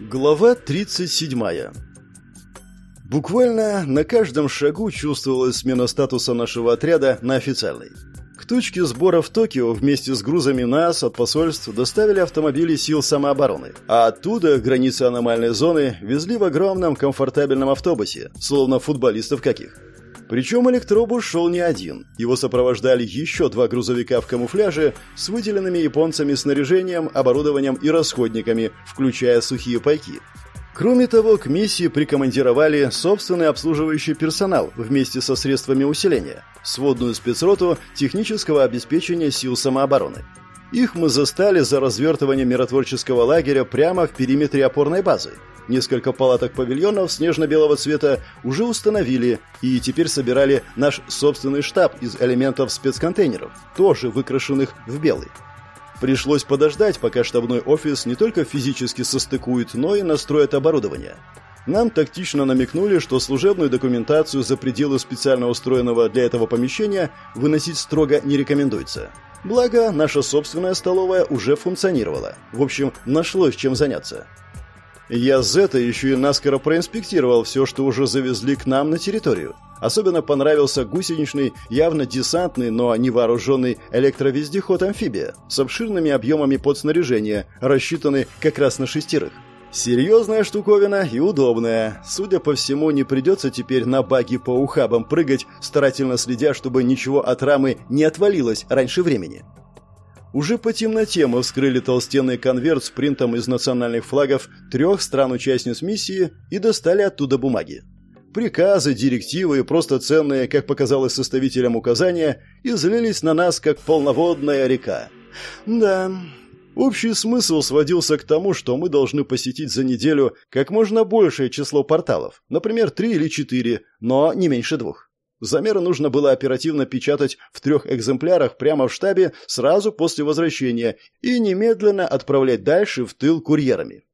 Глава 37. Буквально на каждом шагу чувствовалась смена статуса нашего отряда на официальный. К точке сбора в Токио вместе с грузами нас от посольств доставили автомобили сил самообороны, а оттуда границы аномальной зоны везли в огромном комфортабельном автобусе, словно футболистов каких. Причем электробус шел не один. Его сопровождали еще два грузовика в камуфляже с выделенными японцами снаряжением, оборудованием и расходниками, включая сухие пайки. Кроме того, к миссии прикомандировали собственный обслуживающий персонал вместе со средствами усиления, сводную спецроту технического обеспечения сил самообороны. Их мы застали за развертыванием миротворческого лагеря прямо в периметре опорной базы, Несколько палаток павильонов снежно-белого цвета уже установили и теперь собирали наш собственный штаб из элементов спецконтейнеров, тоже выкрашенных в белый. Пришлось подождать, пока штабной офис не только физически состыкует, но и настроит оборудование. Нам тактично намекнули, что служебную документацию за пределы специально устроенного для этого помещения выносить строго не рекомендуется. Благо, наша собственная столовая уже функционировала. В общем, нашлось чем заняться. Я с Зета еще и наскоро проинспектировал все, что уже завезли к нам на территорию. Особенно понравился гусеничный, явно десантный, но не вооруженный электровездеход-амфибия с обширными объемами подснаряжения, рассчитанный как раз на шестерых. Серьезная штуковина и удобная. Судя по всему, не придется теперь на баги по ухабам прыгать, старательно следя, чтобы ничего от рамы не отвалилось раньше времени. Уже по темноте мы вскрыли толстенный конверт с принтом из национальных флагов трех стран-участниц миссии и достали оттуда бумаги. Приказы, директивы и просто ценные, как показалось составителям указания, излились на нас, как полноводная река. Да, общий смысл сводился к тому, что мы должны посетить за неделю как можно большее число порталов, например, три или четыре, но не меньше двух. Замеры нужно было оперативно печатать в трех экземплярах прямо в штабе сразу после возвращения и немедленно отправлять дальше в тыл курьерами.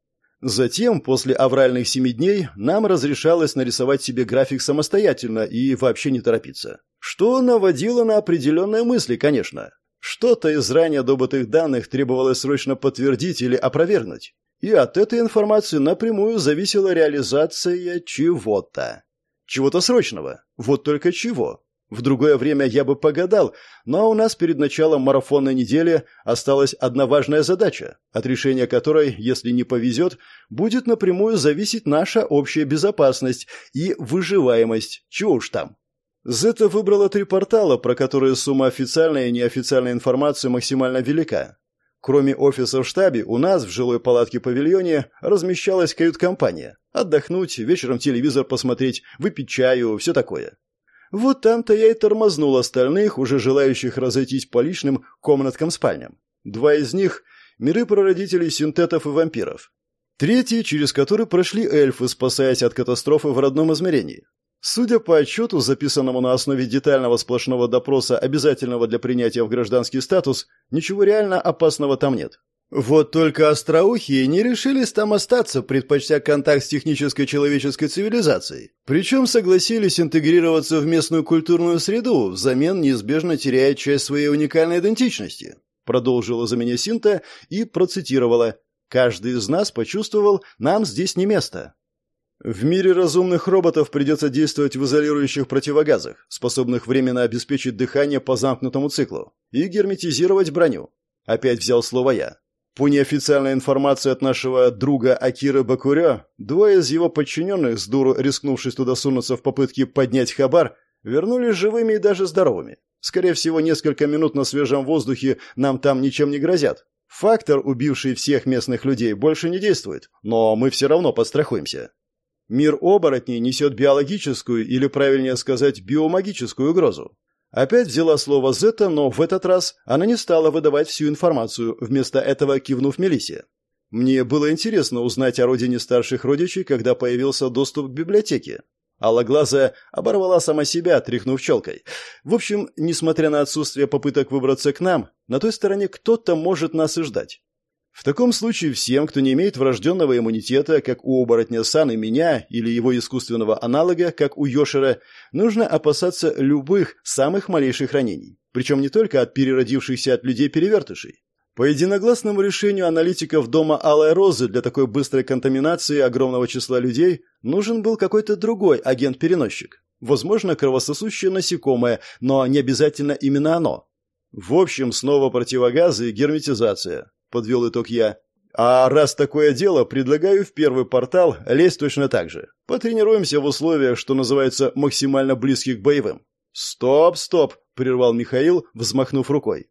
Затем, после авральных семи дней, нам разрешалось нарисовать себе график самостоятельно и вообще не торопиться. Что наводило на определенные мысли, конечно. Что-то из ранее добытых данных требовалось срочно подтвердить или опровергнуть. И от этой информации напрямую зависела реализация чего-то. Чего-то срочного. Вот только чего. В другое время я бы погадал, но у нас перед началом марафонной недели осталась одна важная задача, от решения которой, если не повезет, будет напрямую зависеть наша общая безопасность и выживаемость. Чего уж там. Зета выбрала три портала, про которые сумма официальной и неофициальной информации максимально велика. Кроме офиса в штабе, у нас в жилой палатке-павильоне размещалась кают-компания. Отдохнуть, вечером телевизор посмотреть, выпить чаю, все такое. Вот там-то я и тормознул остальных, уже желающих разойтись по личным комнаткам-спальням. Два из них – миры прародителей синтетов и вампиров. Третий, через который прошли эльфы, спасаясь от катастрофы в родном измерении. Судя по отчету, записанному на основе детального сплошного допроса, обязательного для принятия в гражданский статус, ничего реально опасного там нет. Вот только остроухие не решились там остаться, предпочтя контакт с технической человеческой цивилизацией. Причем согласились интегрироваться в местную культурную среду, взамен неизбежно теряя часть своей уникальной идентичности. Продолжила за меня Синта и процитировала «Каждый из нас почувствовал, нам здесь не место». В мире разумных роботов придется действовать в изолирующих противогазах, способных временно обеспечить дыхание по замкнутому циклу, и герметизировать броню. Опять взял слово я. По неофициальной информации от нашего друга Акира Бакурё, двое из его подчиненных, с дуру рискнувшись туда сунуться в попытке поднять хабар, вернулись живыми и даже здоровыми. Скорее всего, несколько минут на свежем воздухе нам там ничем не грозят. Фактор, убивший всех местных людей, больше не действует, но мы все равно подстрахуемся. Мир оборотней несет биологическую, или правильнее сказать, биомагическую угрозу. Опять взяла слово Зета, но в этот раз она не стала выдавать всю информацию, вместо этого кивнув Мелисе. Мне было интересно узнать о родине старших родичей, когда появился доступ к библиотеке. Алла оборвала сама себя, тряхнув челкой. В общем, несмотря на отсутствие попыток выбраться к нам, на той стороне кто-то может нас и ждать. В таком случае всем, кто не имеет врожденного иммунитета, как у оборотня Сан и меня, или его искусственного аналога, как у Йошера, нужно опасаться любых самых малейших ранений. Причем не только от переродившихся от людей перевертышей. По единогласному решению аналитиков дома Алой Розы для такой быстрой контаминации огромного числа людей нужен был какой-то другой агент-переносчик. Возможно, кровососущее насекомое, но не обязательно именно оно. В общем, снова противогазы и герметизация, подвел итог я. А раз такое дело, предлагаю в первый портал лезть точно так же. Потренируемся в условиях, что называется, максимально близких к боевым. Стоп, стоп, прервал Михаил, взмахнув рукой.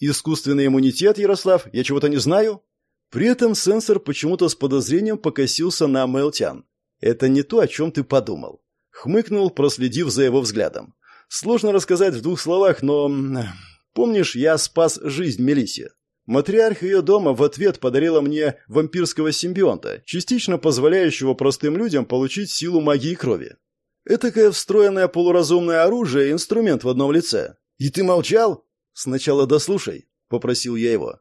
Искусственный иммунитет, Ярослав, я чего-то не знаю? При этом сенсор почему-то с подозрением покосился на Мэлтян. Это не то, о чем ты подумал. Хмыкнул, проследив за его взглядом. Сложно рассказать в двух словах, но... Помнишь, я спас жизнь Мелисе? Матриарх ее дома в ответ подарила мне вампирского симбионта, частично позволяющего простым людям получить силу магии крови. Этакое встроенное полуразумное оружие и инструмент в одном лице. И ты молчал? Сначала дослушай, попросил я его.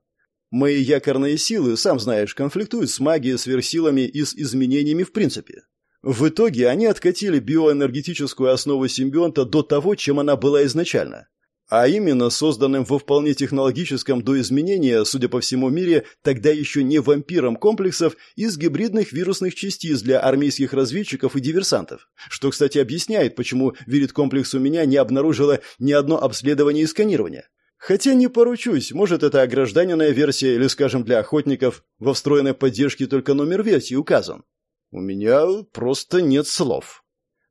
Мои якорные силы, сам знаешь, конфликтуют с магией, сверхсилами и с изменениями в принципе. В итоге они откатили биоэнергетическую основу симбионта до того, чем она была изначально а именно созданным во вполне технологическом до изменения, судя по всему мире, тогда еще не вампиром комплексов из гибридных вирусных частиц для армейских разведчиков и диверсантов. Что, кстати, объясняет, почему вирит-комплекс у меня не обнаружило ни одно обследование и сканирование. Хотя не поручусь, может это огражданенная версия или, скажем, для охотников, во встроенной поддержке только номер версии указан. У меня просто нет слов.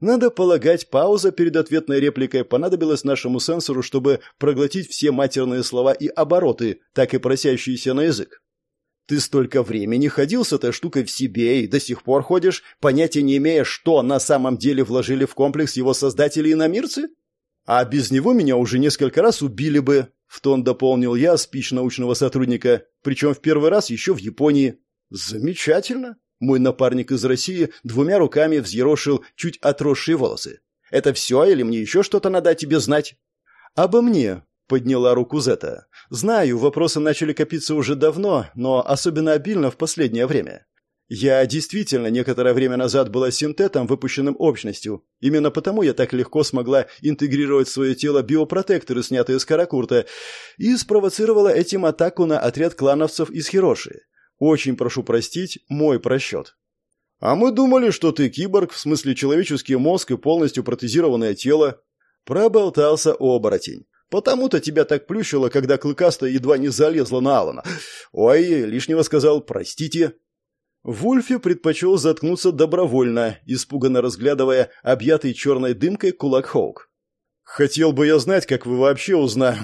Надо полагать, пауза перед ответной репликой понадобилась нашему сенсору, чтобы проглотить все матерные слова и обороты, так и просящиеся на язык. Ты столько времени ходил с этой штукой в себе и до сих пор ходишь, понятия не имея, что на самом деле вложили в комплекс его создатели и намирцы? А без него меня уже несколько раз убили бы, в тон дополнил я спич научного сотрудника, причем в первый раз еще в Японии. Замечательно. Мой напарник из России двумя руками взъерошил чуть отросшие волосы. «Это все или мне еще что-то надо тебе знать?» «Обо мне», — подняла руку Зета. «Знаю, вопросы начали копиться уже давно, но особенно обильно в последнее время. Я действительно некоторое время назад была синтетом, выпущенным общностью. Именно потому я так легко смогла интегрировать в свое тело биопротекторы, снятые с Каракурта, и спровоцировала этим атаку на отряд клановцев из Хироши. Очень прошу простить, мой просчет. А мы думали, что ты киборг, в смысле человеческий мозг и полностью протезированное тело. Проболтался оборотень. Потому-то тебя так плющило, когда клыкастая едва не залезла на Алана. Ой, лишнего сказал, простите. Вульфи предпочел заткнуться добровольно, испуганно разглядывая объятый черной дымкой кулак Хоук. «Хотел бы я знать, как вы вообще узна...»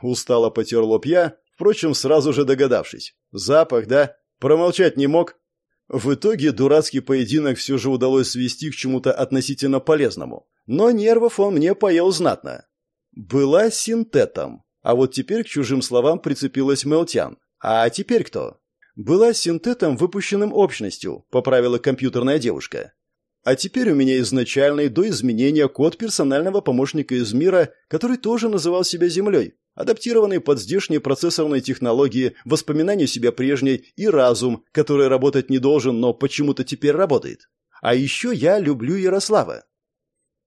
Устало потер лоб я, Впрочем, сразу же догадавшись. Запах, да? Промолчать не мог? В итоге дурацкий поединок все же удалось свести к чему-то относительно полезному. Но нервов он мне поел знатно. Была синтетом. А вот теперь к чужим словам прицепилась Мелтян. А теперь кто? Была синтетом, выпущенным общностью, поправила компьютерная девушка. А теперь у меня изначальный до изменения код персонального помощника из мира, который тоже называл себя Землей, адаптированный под здешние процессорные технологии, воспоминания себя прежней и разум, который работать не должен, но почему-то теперь работает. А еще я люблю Ярослава.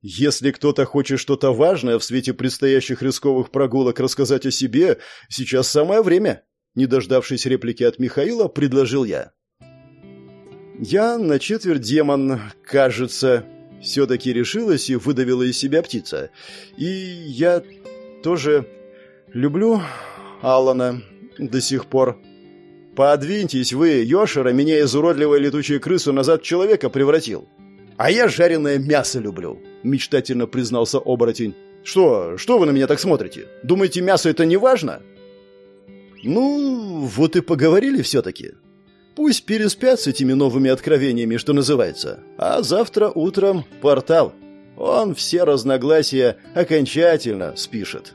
Если кто-то хочет что-то важное в свете предстоящих рисковых прогулок рассказать о себе, сейчас самое время. Не дождавшись реплики от Михаила, предложил я. Я на четверть демон, кажется, все-таки решилась и выдавила из себя птица. И я тоже люблю Алана до сих пор. Подвиньтесь вы, Йошера, меня из уродливой летучей крысы назад человека превратил. А я жареное мясо люблю, мечтательно признался оборотень. Что, что вы на меня так смотрите? Думаете, мясо это не важно? Ну, вот и поговорили все-таки. Пусть переспят с этими новыми откровениями, что называется. А завтра утром портал. Он все разногласия окончательно спишет.